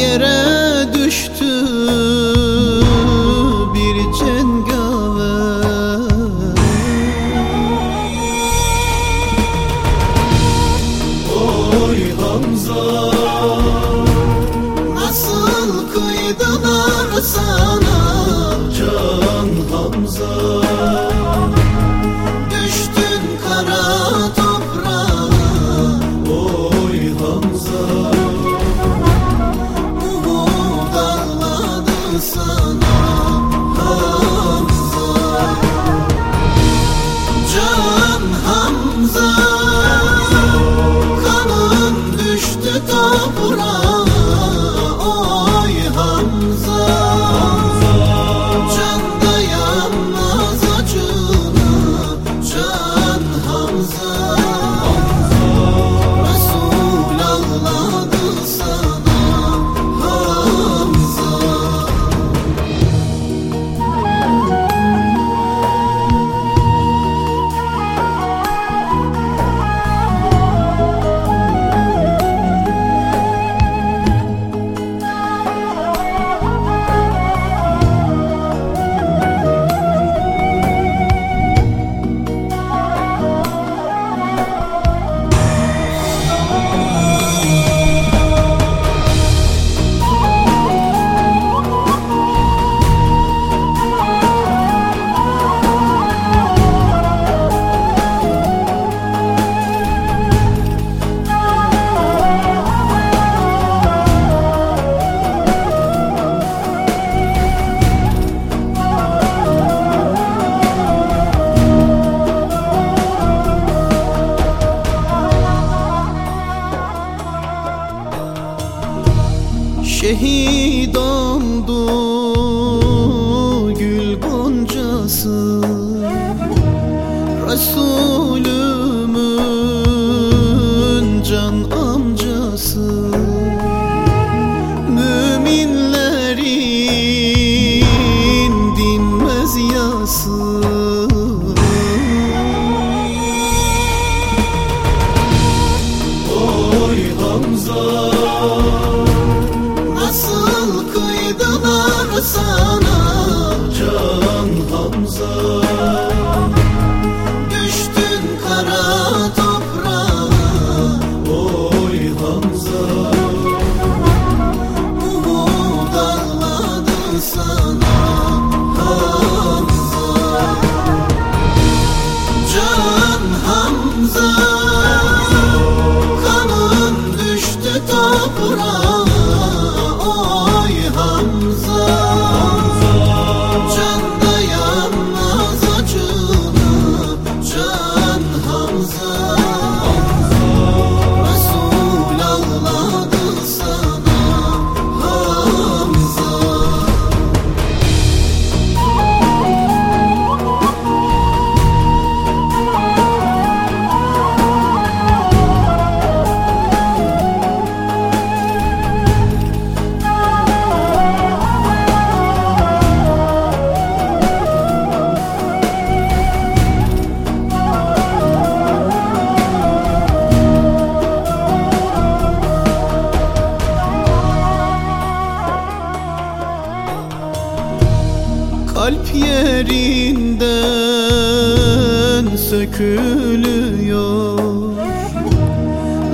yere düştü bir cengaver Oy Hamza Nasıl kıydılarsa Şehit oldu gül goncası. Resulümün can amcası. Müminlerin dinmez yası Oy Hamza. yerinden sökülüyor.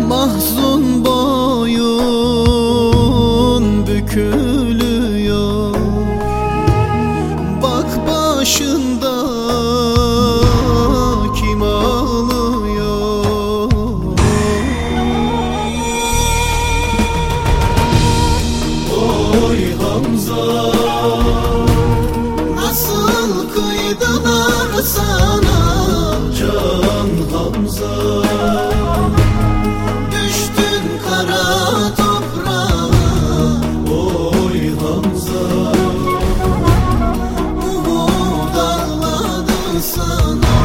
Mahzun sana